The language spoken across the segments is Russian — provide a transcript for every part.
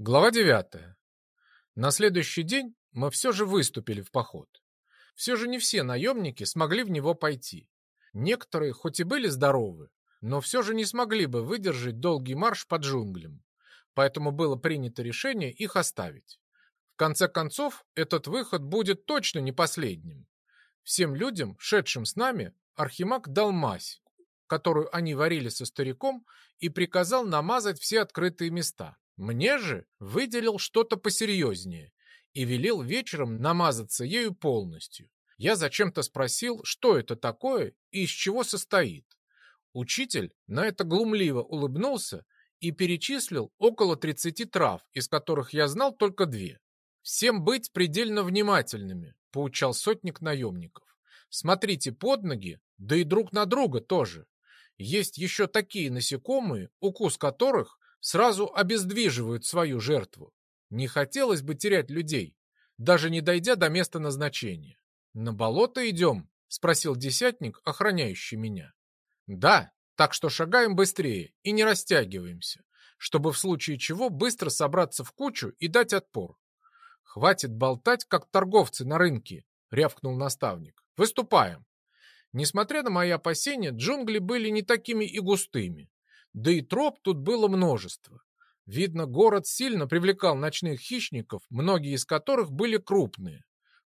Глава 9. На следующий день мы все же выступили в поход. Все же не все наемники смогли в него пойти. Некоторые, хоть и были здоровы, но все же не смогли бы выдержать долгий марш по джунглям. Поэтому было принято решение их оставить. В конце концов, этот выход будет точно не последним. Всем людям, шедшим с нами, Архимаг дал мазь, которую они варили со стариком, и приказал намазать все открытые места. Мне же выделил что-то посерьезнее и велел вечером намазаться ею полностью. Я зачем-то спросил, что это такое и из чего состоит. Учитель на это глумливо улыбнулся и перечислил около 30 трав, из которых я знал только две. «Всем быть предельно внимательными», — поучал сотник наемников. «Смотрите под ноги, да и друг на друга тоже. Есть еще такие насекомые, укус которых сразу обездвиживают свою жертву. Не хотелось бы терять людей, даже не дойдя до места назначения. «На болото идем?» — спросил десятник, охраняющий меня. «Да, так что шагаем быстрее и не растягиваемся, чтобы в случае чего быстро собраться в кучу и дать отпор. Хватит болтать, как торговцы на рынке», — рявкнул наставник. «Выступаем». Несмотря на мои опасения, джунгли были не такими и густыми. Да и троп тут было множество. Видно, город сильно привлекал ночных хищников, многие из которых были крупные.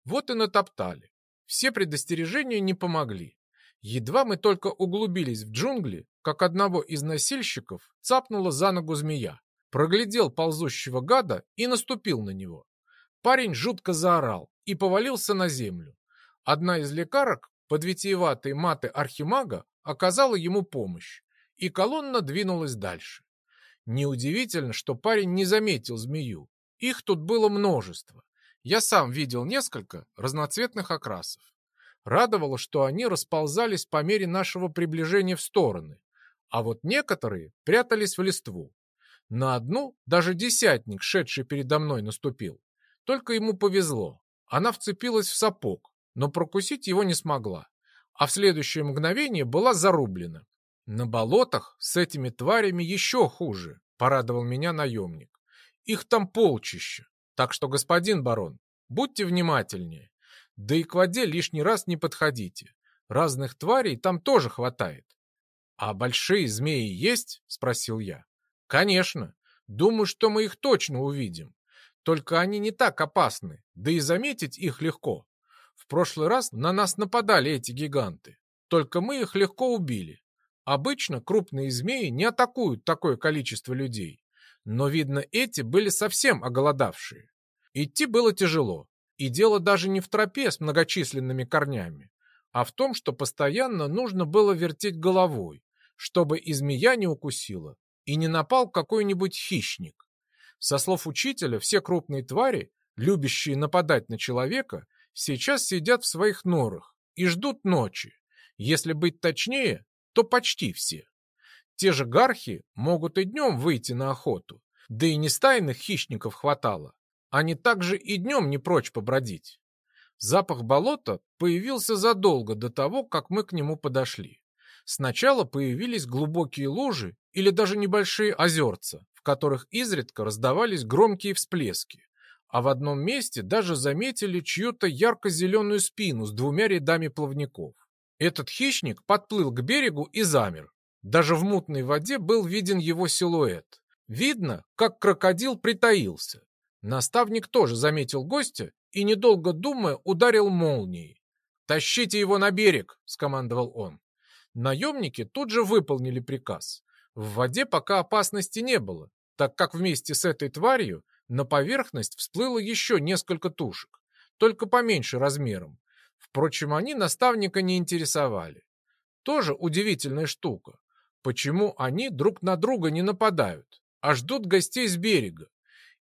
Вот и натоптали. Все предостережения не помогли. Едва мы только углубились в джунгли, как одного из носильщиков цапнула за ногу змея, проглядел ползущего гада и наступил на него. Парень жутко заорал и повалился на землю. Одна из лекарок, под витиеватой маты архимага, оказала ему помощь и колонна двинулась дальше. Неудивительно, что парень не заметил змею. Их тут было множество. Я сам видел несколько разноцветных окрасов. Радовало, что они расползались по мере нашего приближения в стороны, а вот некоторые прятались в листву. На одну даже десятник, шедший передо мной, наступил. Только ему повезло. Она вцепилась в сапог, но прокусить его не смогла, а в следующее мгновение была зарублена. На болотах с этими тварями еще хуже, порадовал меня наемник. Их там полчища. Так что, господин барон, будьте внимательнее. Да и к воде лишний раз не подходите. Разных тварей там тоже хватает. А большие змеи есть? Спросил я. Конечно. Думаю, что мы их точно увидим. Только они не так опасны, да и заметить их легко. В прошлый раз на нас нападали эти гиганты. Только мы их легко убили. Обычно крупные змеи не атакуют такое количество людей, но, видно, эти были совсем оголодавшие. Идти было тяжело, и дело даже не в тропе с многочисленными корнями, а в том, что постоянно нужно было вертеть головой, чтобы и змея не укусила, и не напал какой-нибудь хищник. Со слов учителя, все крупные твари, любящие нападать на человека, сейчас сидят в своих норах и ждут ночи. Если быть точнее, то почти все. Те же гархи могут и днем выйти на охоту, да и не стайных хищников хватало. Они также и днем не прочь побродить. Запах болота появился задолго до того, как мы к нему подошли. Сначала появились глубокие лужи или даже небольшие озерца, в которых изредка раздавались громкие всплески, а в одном месте даже заметили чью-то ярко-зеленую спину с двумя рядами плавников. Этот хищник подплыл к берегу и замер. Даже в мутной воде был виден его силуэт. Видно, как крокодил притаился. Наставник тоже заметил гостя и, недолго думая, ударил молнией. «Тащите его на берег!» — скомандовал он. Наемники тут же выполнили приказ. В воде пока опасности не было, так как вместе с этой тварью на поверхность всплыло еще несколько тушек, только поменьше размером, Впрочем, они наставника не интересовали. Тоже удивительная штука. Почему они друг на друга не нападают, а ждут гостей с берега?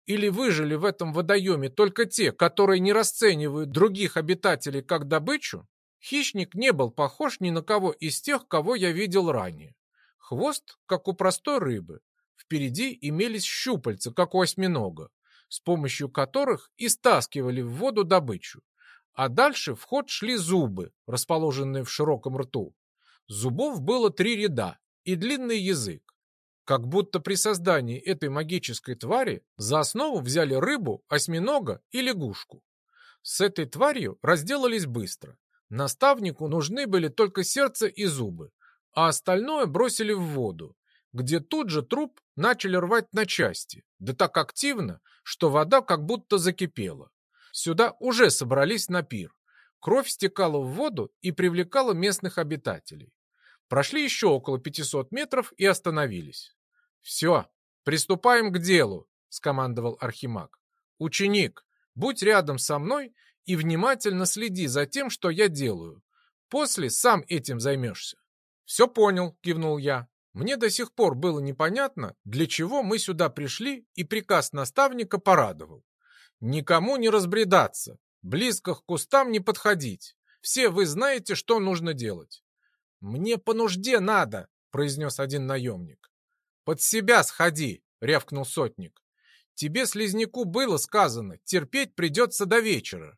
Или выжили в этом водоеме только те, которые не расценивают других обитателей как добычу? Хищник не был похож ни на кого из тех, кого я видел ранее. Хвост, как у простой рыбы. Впереди имелись щупальца, как у осьминога, с помощью которых и стаскивали в воду добычу а дальше в ход шли зубы, расположенные в широком рту. Зубов было три ряда и длинный язык. как будто при создании этой магической твари за основу взяли рыбу, осьминога и лягушку. С этой тварью разделались быстро. Наставнику нужны были только сердце и зубы, а остальное бросили в воду, где тут же труп начали рвать на части, да так активно, что вода как будто закипела. Сюда уже собрались на пир. Кровь стекала в воду и привлекала местных обитателей. Прошли еще около 500 метров и остановились. «Все, приступаем к делу», — скомандовал Архимаг. «Ученик, будь рядом со мной и внимательно следи за тем, что я делаю. После сам этим займешься». «Все понял», — кивнул я. Мне до сих пор было непонятно, для чего мы сюда пришли, и приказ наставника порадовал. Никому не разбредаться, близко к кустам не подходить. Все вы знаете, что нужно делать. «Мне по нужде надо», — произнес один наемник. «Под себя сходи!» — рявкнул сотник. «Тебе, слизняку, было сказано, терпеть придется до вечера».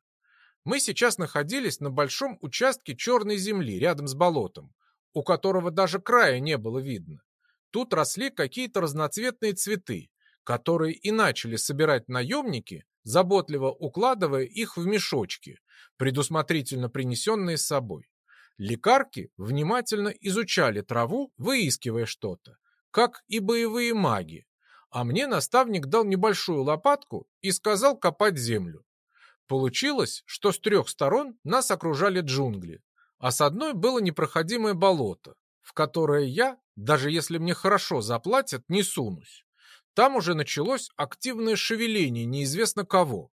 Мы сейчас находились на большом участке черной земли рядом с болотом, у которого даже края не было видно. Тут росли какие-то разноцветные цветы, которые и начали собирать наемники, заботливо укладывая их в мешочки, предусмотрительно принесенные с собой. Лекарки внимательно изучали траву, выискивая что-то как и боевые маги, а мне наставник дал небольшую лопатку и сказал копать землю. Получилось, что с трех сторон нас окружали джунгли, а с одной было непроходимое болото, в которое я, даже если мне хорошо заплатят, не сунусь. Там уже началось активное шевеление неизвестно кого.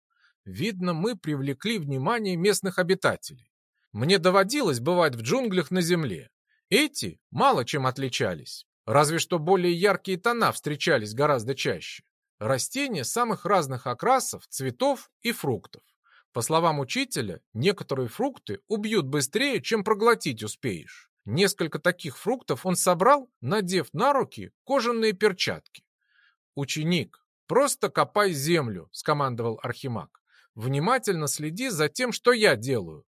Видно, мы привлекли внимание местных обитателей. Мне доводилось бывать в джунглях на земле. Эти мало чем отличались. Разве что более яркие тона встречались гораздо чаще. Растения самых разных окрасов, цветов и фруктов. По словам учителя, некоторые фрукты убьют быстрее, чем проглотить успеешь. Несколько таких фруктов он собрал, надев на руки кожаные перчатки. «Ученик, просто копай землю», — скомандовал Архимаг. «Внимательно следи за тем, что я делаю».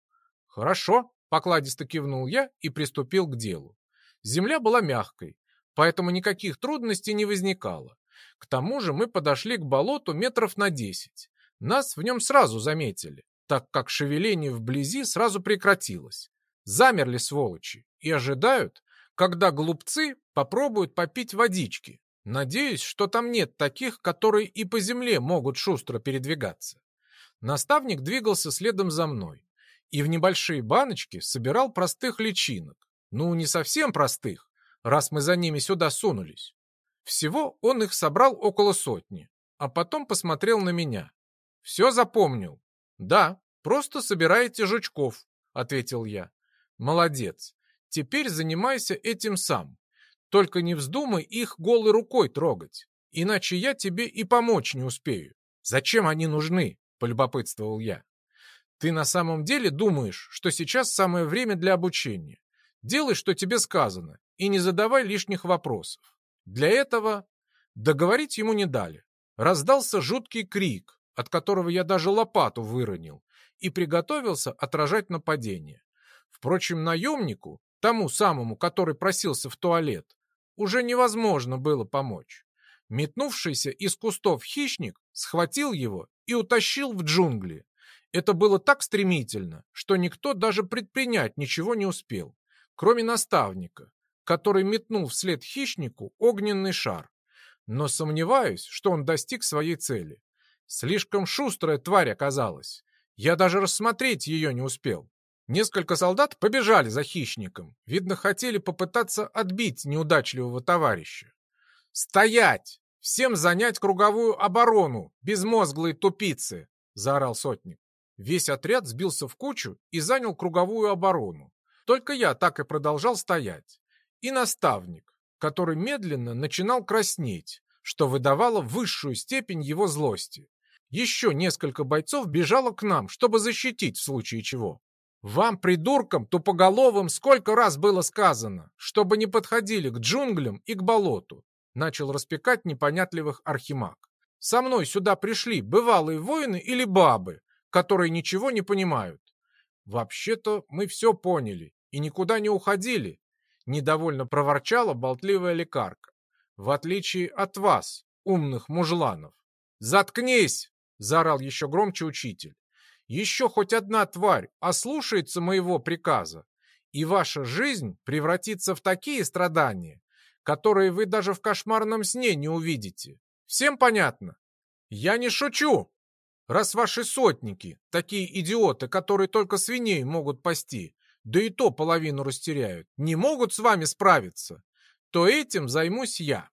«Хорошо», — покладисто кивнул я и приступил к делу. Земля была мягкой, поэтому никаких трудностей не возникало. К тому же мы подошли к болоту метров на десять. Нас в нем сразу заметили, так как шевеление вблизи сразу прекратилось. Замерли сволочи и ожидают, когда глупцы попробуют попить водички. Надеюсь, что там нет таких, которые и по земле могут шустро передвигаться. Наставник двигался следом за мной и в небольшие баночки собирал простых личинок. Ну, не совсем простых, раз мы за ними сюда сунулись. Всего он их собрал около сотни, а потом посмотрел на меня. Все запомнил? Да, просто собираете жучков, ответил я. Молодец. Теперь занимайся этим сам. Только не вздумай их голой рукой трогать, иначе я тебе и помочь не успею. Зачем они нужны? Полюбопытствовал я. Ты на самом деле думаешь, что сейчас самое время для обучения? Делай, что тебе сказано, и не задавай лишних вопросов. Для этого договорить ему не дали. Раздался жуткий крик, от которого я даже лопату выронил, и приготовился отражать нападение. Впрочем, наемнику, тому самому, который просился в туалет, уже невозможно было помочь. Метнувшийся из кустов хищник схватил его и утащил в джунгли. Это было так стремительно, что никто даже предпринять ничего не успел, кроме наставника, который метнул вслед хищнику огненный шар. Но сомневаюсь, что он достиг своей цели. Слишком шустрая тварь оказалась. Я даже рассмотреть ее не успел. Несколько солдат побежали за хищником. Видно, хотели попытаться отбить неудачливого товарища. «Стоять! Всем занять круговую оборону, безмозглые тупицы!» — заорал сотник. Весь отряд сбился в кучу и занял круговую оборону. Только я так и продолжал стоять и наставник, который медленно начинал краснеть, что выдавало высшую степень его злости. Еще несколько бойцов бежало к нам, чтобы защитить в случае чего. Вам, придуркам, тупоголовым, сколько раз было сказано, чтобы не подходили к джунглям и к болоту, начал распекать непонятливых архимаг. Со мной сюда пришли бывалые воины или бабы, которые ничего не понимают. Вообще-то мы все поняли и никуда не уходили, Недовольно проворчала болтливая лекарка. В отличие от вас, умных мужланов. «Заткнись!» — заорал еще громче учитель. «Еще хоть одна тварь ослушается моего приказа, и ваша жизнь превратится в такие страдания, которые вы даже в кошмарном сне не увидите. Всем понятно? Я не шучу. Раз ваши сотники, такие идиоты, которые только свиней могут пасти, да и то половину растеряют, не могут с вами справиться, то этим займусь я.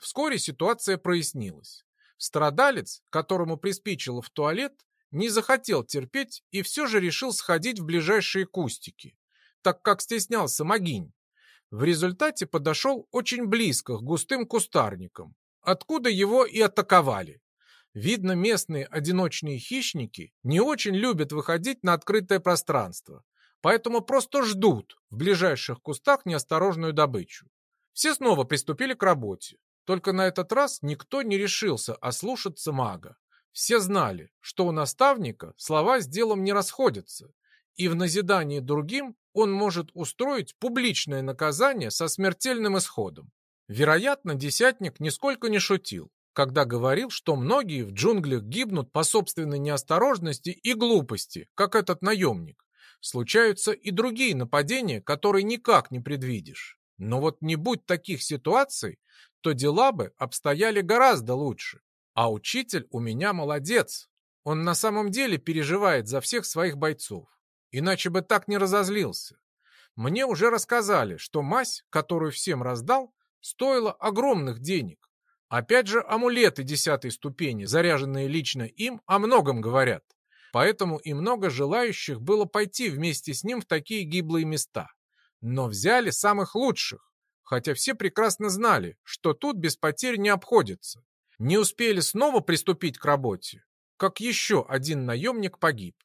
Вскоре ситуация прояснилась. Страдалец, которому приспичило в туалет, не захотел терпеть и все же решил сходить в ближайшие кустики так как стеснялся Магинь. В результате подошел очень близко к густым кустарникам, откуда его и атаковали. Видно, местные одиночные хищники не очень любят выходить на открытое пространство, поэтому просто ждут в ближайших кустах неосторожную добычу. Все снова приступили к работе, только на этот раз никто не решился ослушаться мага. Все знали, что у наставника слова с делом не расходятся, и в назидании другим он может устроить публичное наказание со смертельным исходом. Вероятно, десятник нисколько не шутил, когда говорил, что многие в джунглях гибнут по собственной неосторожности и глупости, как этот наемник. Случаются и другие нападения, которые никак не предвидишь. Но вот не будь таких ситуаций, то дела бы обстояли гораздо лучше. А учитель у меня молодец. Он на самом деле переживает за всех своих бойцов. Иначе бы так не разозлился. Мне уже рассказали, что мазь, которую всем раздал, стоила огромных денег. Опять же, амулеты десятой ступени, заряженные лично им, о многом говорят. Поэтому и много желающих было пойти вместе с ним в такие гиблые места. Но взяли самых лучших, хотя все прекрасно знали, что тут без потерь не обходится. Не успели снова приступить к работе, как еще один наемник погиб.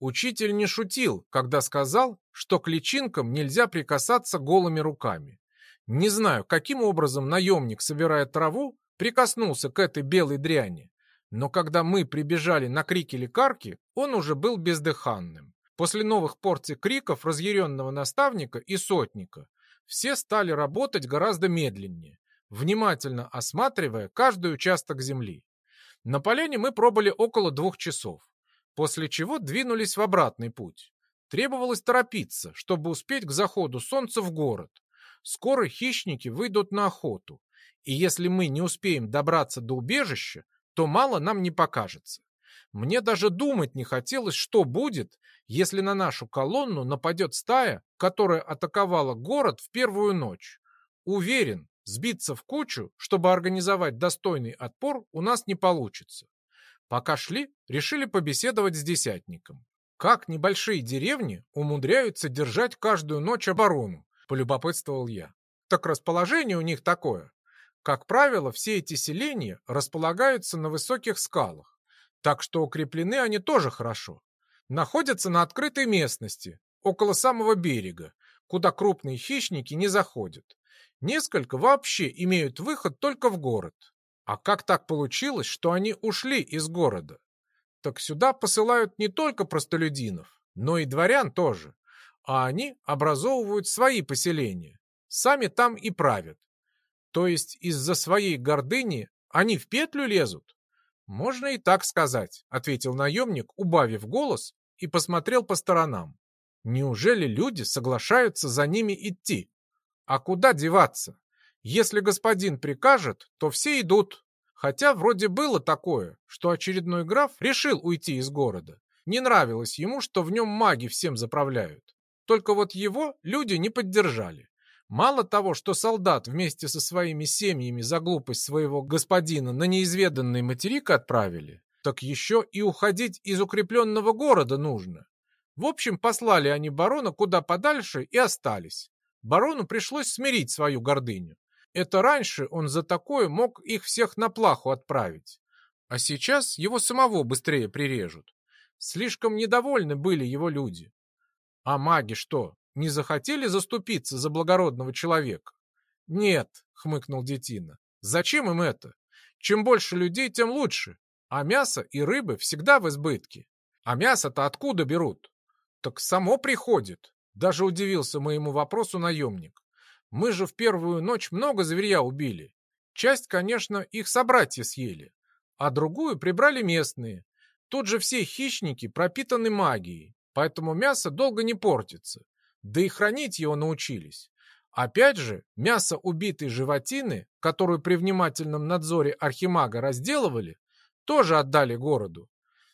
Учитель не шутил, когда сказал, что к личинкам нельзя прикасаться голыми руками. Не знаю, каким образом наемник, собирая траву, прикоснулся к этой белой дряни, но когда мы прибежали на крики лекарки, он уже был бездыханным. После новых порций криков разъяренного наставника и сотника все стали работать гораздо медленнее, внимательно осматривая каждый участок земли. На поляне мы пробыли около двух часов после чего двинулись в обратный путь. Требовалось торопиться, чтобы успеть к заходу солнца в город. Скоро хищники выйдут на охоту, и если мы не успеем добраться до убежища, то мало нам не покажется. Мне даже думать не хотелось, что будет, если на нашу колонну нападет стая, которая атаковала город в первую ночь. Уверен, сбиться в кучу, чтобы организовать достойный отпор, у нас не получится. Пока шли, решили побеседовать с десятником. Как небольшие деревни умудряются держать каждую ночь оборону, полюбопытствовал я. Так расположение у них такое. Как правило, все эти селения располагаются на высоких скалах, так что укреплены они тоже хорошо. Находятся на открытой местности, около самого берега, куда крупные хищники не заходят. Несколько вообще имеют выход только в город. А как так получилось, что они ушли из города? Так сюда посылают не только простолюдинов, но и дворян тоже. А они образовывают свои поселения. Сами там и правят. То есть из-за своей гордыни они в петлю лезут? Можно и так сказать, ответил наемник, убавив голос и посмотрел по сторонам. Неужели люди соглашаются за ними идти? А куда деваться? Если господин прикажет, то все идут. Хотя вроде было такое, что очередной граф решил уйти из города. Не нравилось ему, что в нем маги всем заправляют. Только вот его люди не поддержали. Мало того, что солдат вместе со своими семьями за глупость своего господина на неизведанный материк отправили, так еще и уходить из укрепленного города нужно. В общем, послали они барона куда подальше и остались. Барону пришлось смирить свою гордыню. Это раньше он за такое мог их всех на плаху отправить. А сейчас его самого быстрее прирежут. Слишком недовольны были его люди. А маги что, не захотели заступиться за благородного человека? Нет, хмыкнул Детина. Зачем им это? Чем больше людей, тем лучше. А мясо и рыбы всегда в избытке. А мясо-то откуда берут? Так само приходит. Даже удивился моему вопросу наемник. Мы же в первую ночь много зверя убили. Часть, конечно, их собратья съели, а другую прибрали местные. Тут же все хищники пропитаны магией, поэтому мясо долго не портится. Да и хранить его научились. Опять же, мясо убитой животины, которую при внимательном надзоре архимага разделывали, тоже отдали городу.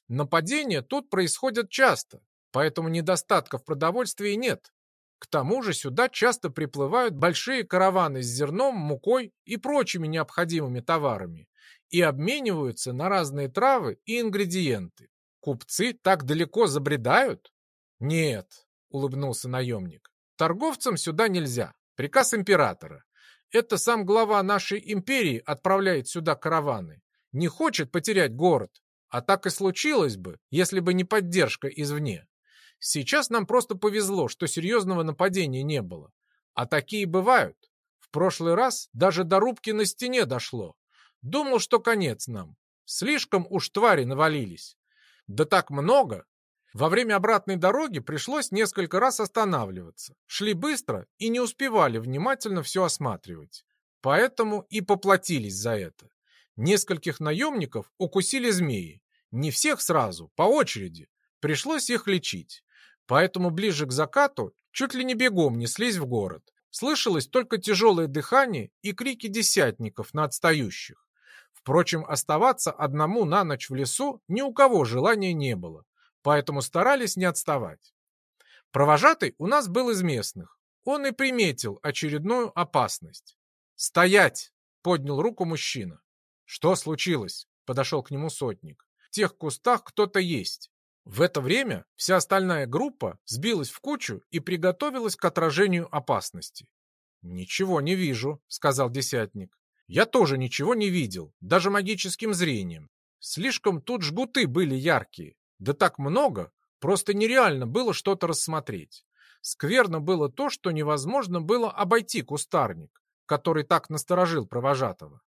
Нападения тут происходят часто, поэтому недостатка в продовольствии нет. К тому же сюда часто приплывают большие караваны с зерном, мукой и прочими необходимыми товарами и обмениваются на разные травы и ингредиенты. Купцы так далеко забредают? Нет, улыбнулся наемник. Торговцам сюда нельзя. Приказ императора. Это сам глава нашей империи отправляет сюда караваны. Не хочет потерять город. А так и случилось бы, если бы не поддержка извне. Сейчас нам просто повезло, что серьезного нападения не было. А такие бывают. В прошлый раз даже до рубки на стене дошло. Думал, что конец нам. Слишком уж твари навалились. Да так много, во время обратной дороги пришлось несколько раз останавливаться. Шли быстро и не успевали внимательно все осматривать. Поэтому и поплатились за это. Нескольких наемников укусили змеи. Не всех сразу, по очереди. Пришлось их лечить. Поэтому ближе к закату чуть ли не бегом неслись в город. Слышалось только тяжелое дыхание и крики десятников на отстающих. Впрочем, оставаться одному на ночь в лесу ни у кого желания не было поэтому старались не отставать. Провожатый у нас был из местных. Он и приметил очередную опасность. «Стоять!» — поднял руку мужчина. «Что случилось?» — подошел к нему сотник. «В тех кустах кто-то есть». В это время вся остальная группа сбилась в кучу и приготовилась к отражению опасности. «Ничего не вижу», — сказал десятник. «Я тоже ничего не видел, даже магическим зрением. Слишком тут жгуты были яркие. Да так много, просто нереально было что-то рассмотреть. Скверно было то, что невозможно было обойти кустарник, который так насторожил провожатого.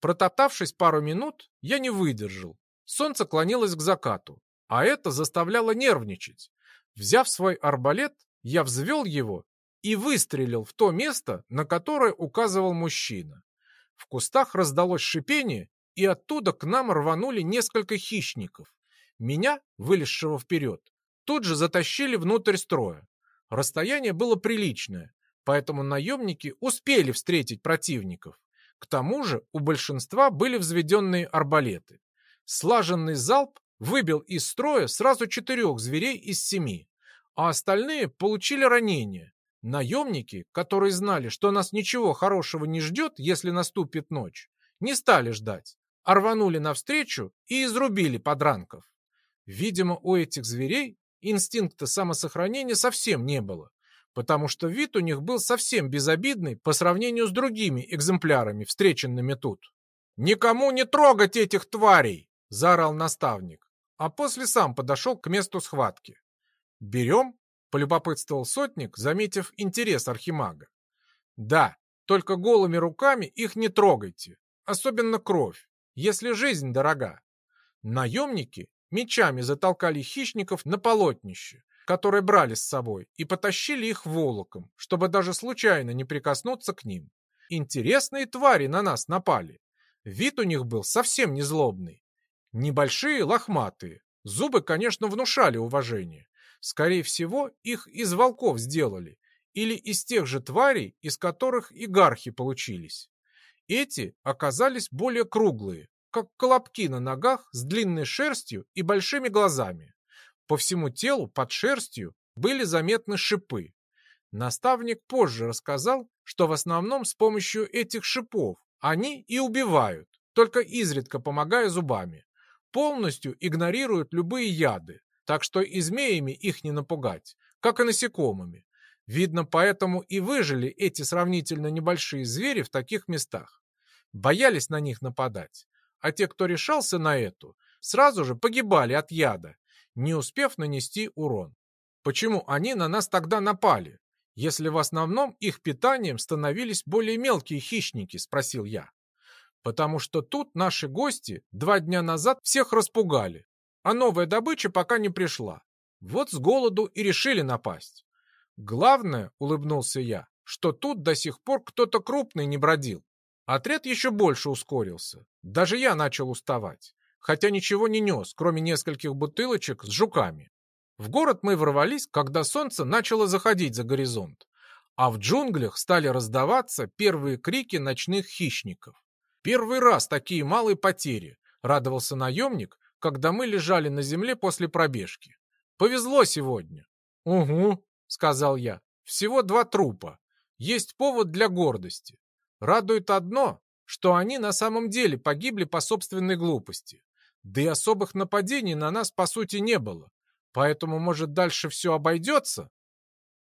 Протоптавшись пару минут, я не выдержал. Солнце клонилось к закату, а это заставляло нервничать. Взяв свой арбалет, я взвел его и выстрелил в то место, на которое указывал мужчина. В кустах раздалось шипение, и оттуда к нам рванули несколько хищников. Меня, вылезшего вперед, тут же затащили внутрь строя. Расстояние было приличное, поэтому наемники успели встретить противников. К тому же у большинства были взведенные арбалеты. Слаженный залп выбил из строя сразу четырех зверей из семи, а остальные получили ранения. Наемники, которые знали, что нас ничего хорошего не ждет, если наступит ночь, не стали ждать, а рванули навстречу и изрубили подранков. Видимо, у этих зверей инстинкта самосохранения совсем не было, потому что вид у них был совсем безобидный по сравнению с другими экземплярами, встреченными тут. «Никому не трогать этих тварей!» – заорал наставник, а после сам подошел к месту схватки. «Берем?» – полюбопытствовал сотник, заметив интерес архимага. «Да, только голыми руками их не трогайте, особенно кровь, если жизнь дорога. Наемники Мечами затолкали хищников на полотнище, которые брали с собой, и потащили их волоком, чтобы даже случайно не прикоснуться к ним. Интересные твари на нас напали. Вид у них был совсем не злобный. Небольшие, лохматые. Зубы, конечно, внушали уважение. Скорее всего, их из волков сделали. Или из тех же тварей, из которых и гархи получились. Эти оказались более круглые, как колобки на ногах с длинной шерстью и большими глазами. По всему телу под шерстью были заметны шипы. Наставник позже рассказал, что в основном с помощью этих шипов они и убивают, только изредка помогая зубами. Полностью игнорируют любые яды, так что и змеями их не напугать, как и насекомыми. Видно, поэтому и выжили эти сравнительно небольшие звери в таких местах. Боялись на них нападать а те, кто решался на эту, сразу же погибали от яда, не успев нанести урон. Почему они на нас тогда напали, если в основном их питанием становились более мелкие хищники, спросил я. Потому что тут наши гости два дня назад всех распугали, а новая добыча пока не пришла. Вот с голоду и решили напасть. Главное, улыбнулся я, что тут до сих пор кто-то крупный не бродил. Отряд еще больше ускорился. Даже я начал уставать. Хотя ничего не нес, кроме нескольких бутылочек с жуками. В город мы ворвались, когда солнце начало заходить за горизонт. А в джунглях стали раздаваться первые крики ночных хищников. Первый раз такие малые потери, радовался наемник, когда мы лежали на земле после пробежки. Повезло сегодня. Угу, сказал я. Всего два трупа. Есть повод для гордости. Радует одно, что они на самом деле погибли по собственной глупости. Да и особых нападений на нас, по сути, не было. Поэтому, может, дальше все обойдется?